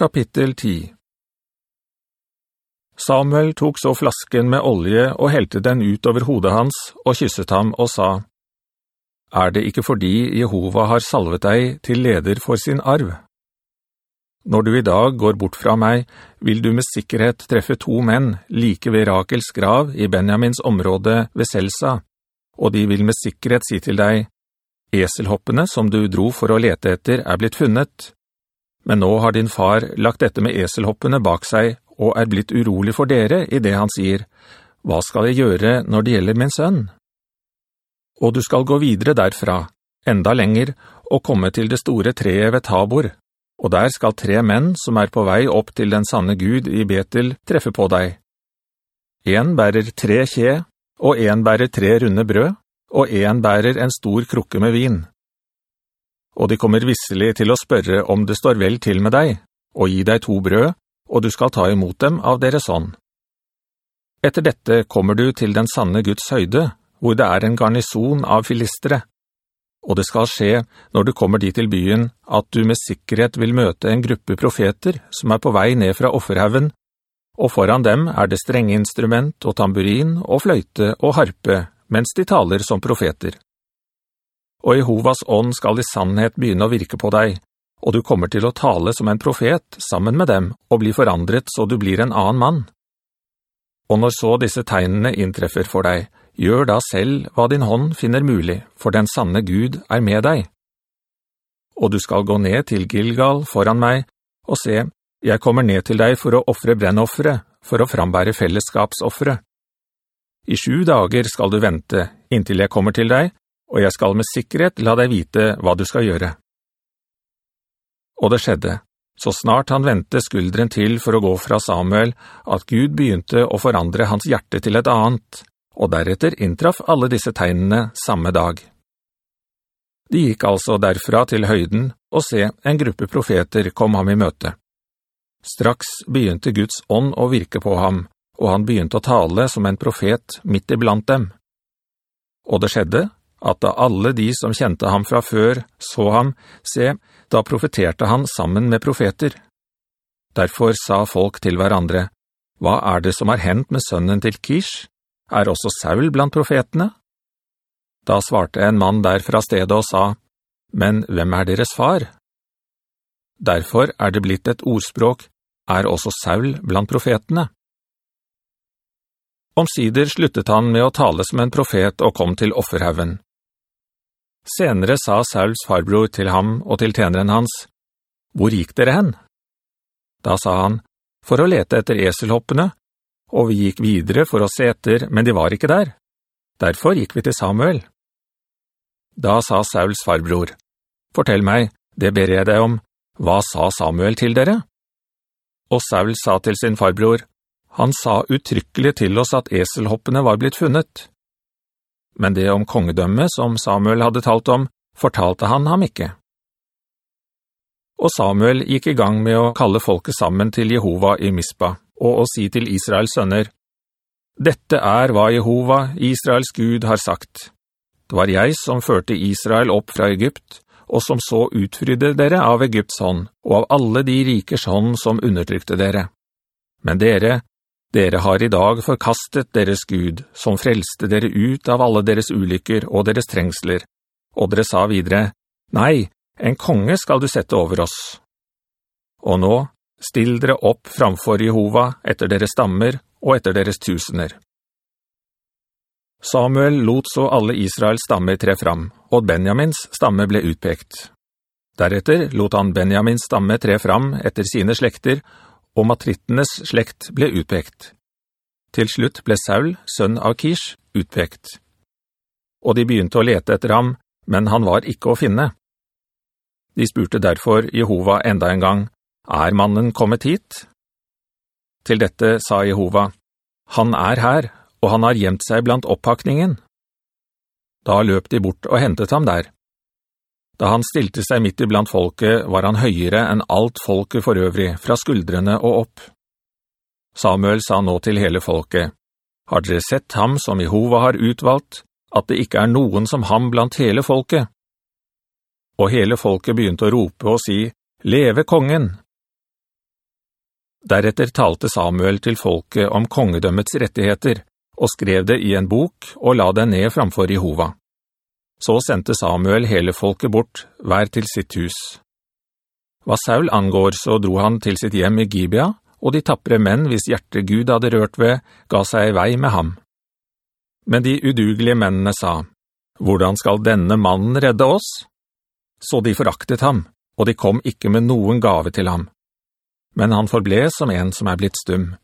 Kapittel 10 Samuel tok så flasken med olje og helte den ut over hodet hans og kysset ham og sa, «Er det ikke fordi Jehova har salvet deg til leder for sin arv? Når du i dag går bort fra meg, vil du med sikkerhet treffe to menn like ved Rakels grav i Benjamins område ved Selsa, og de vil med sikkerhet si til deg, «Eselhoppene som du dro for å lete etter er blitt funnet.» Men nå har din far lagt dette med eselhoppene bak seg og er blitt urolig for dere i det han sier, «Hva skal jeg gjøre når det gjelder min sønn?» Og du skal gå videre derfra, enda lenger, og komme til det store treet ved Tabor, og der skal tre menn som er på vei opp til den sanne Gud i Betel treffe på deg. En bærer tre kje, og en bærer tre runde brød, og en bærer en stor krukke med vin og de kommer visselig til å spørre om det står vel til med deg, og gi deg to brød, og du skal ta imot dem av deres ånd. Etter dette kommer du til den sanne Guds høyde, hvor det er en garnison av filistere. Og det skal skje, når du kommer dit til byen, at du med sikkerhet vil møte en gruppe profeter som er på vei ned fra offerhaven, og foran dem er det strenge instrument og tamburin og fløyte og harpe, mens de taler som profeter og Jehovas ånd skal i sannhet begynne å virke på deg, og du kommer til å tale som en profet sammen med dem og bli forandret så du blir en annen mann. Og når så disse tegnene inntreffer for deg, gjør da selv hva din hånd finner mulig, for den sanne Gud er med deg. Og du skal gå ned til Gilgal foran meg, og se, jeg kommer ned til deg for å offre brennoffere, for å frambære fellesskapsoffere. I sju dager skal du vente, inntil jeg kommer til deg, og jeg skal med sikkerhet la deg vite hva du skal gjøre. Og det skjedde, så snart han ventet skuldren til for å gå fra Samuel, at Gud begynte å forandre hans hjerte til et annet, og deretter inntraff alle disse tegnene samme dag. De gikk altså derfra til høyden, og se, en gruppe profeter kom ham i møte. Straks begynte Guds ånd å virke på ham, og han begynte å tale som en profet midt iblant dem. Og det skjedde, at da alle de som kjente ham fra før så ham, se, da profeterte han sammen med profeter. Derfor sa folk til hverandre, «Hva er det som har hendt med sønnen til Kish? Er også Saul blant profetene?» Da svarte en mann der fra stedet og sa, «Men hvem er deres far?» Derfor er det blitt et ordspråk, «Er også Saul blant profetene?» Omsider sluttet han med å tale som en profet og kom til offerhaven. Senere sa Sauls farbror til ham og til tjeneren hans, «Hvor gikk dere hen?» Da sa han, «For å lete etter eselhoppene, og vi gikk videre for å se etter, men de var ikke der. Derfor gikk vi til Samuel.» Da sa Sauls farbror, «Fortell meg, det ber jeg deg om, hva sa Samuel til dere?» Og Saul sa til sin farbror, «Han sa uttrykkelig til oss at eselhoppene var blitt funnet.» Men det om kongedømme som Samuel hadde talt om, fortalte han ham ikke. Og Samuel gikk i gang med å kalle folket sammen til Jehova i Mispa, og å si til Israels sønner, «Dette er hva Jehova, Israels Gud, har sagt. Det var jeg som førte Israel opp fra Egypt, og som så utfrydde dere av Egypts hånd, og av alle de rikers hånd som undertrykte dere. Men dere, dere har i dag forkastet deres Gud, som frelste dere ut av alle deres ulykker og deres trengsler. Og dere sa videre, «Nei, en konge skal du sette over oss.» Og nå, still dere opp framfor Jehova etter deres stammer og etter deres tusener. Samuel lot så alle Israels stammer tre fram, og Benjamins stamme ble utpekt. Deretter lot han Benjamins stamme tre fram etter sine slekter, og matrittenes slekt ble utpekt. Til slutt ble Saul, sønn av Kish, utpekt. Og de begynte å lete etter ham, men han var ikke å finne. De spurte derfor Jehova enda en gang, «Er mannen kommet hit?» Til dette sa Jehova, «Han er her, og han har gjemt seg blant opphakningen.» Da løp de bort og hentet ham der. Da han stilte seg midt iblant folket, var han høyere enn alt folket for øvrig, fra skuldrene og opp. Samuel sa nå til hele folket, «Har dere sett ham som Jehova har utvalgt, at det ikke er noen som ham blant hele folket?» Og hele folket begynte å rope og si, «Leve kongen!» Deretter talte Samuel til folket om kongedømmets rettigheter, og skrev det i en bok og la det ned framfor Jehova. Så sendte Samuel hele folket bort, hver til sitt hus. Hva Saul angår, så dro han til sitt hjem i Gibea, og de tappere menn, hvis hjertet Gud hadde rørt ved, ga seg i vei med ham. Men de udugelige mennene sa, «Hvordan skal denne mannen redde oss?» Så de foraktet ham, og de kom ikke med noen gave til ham. Men han forble som en som er blitt stum.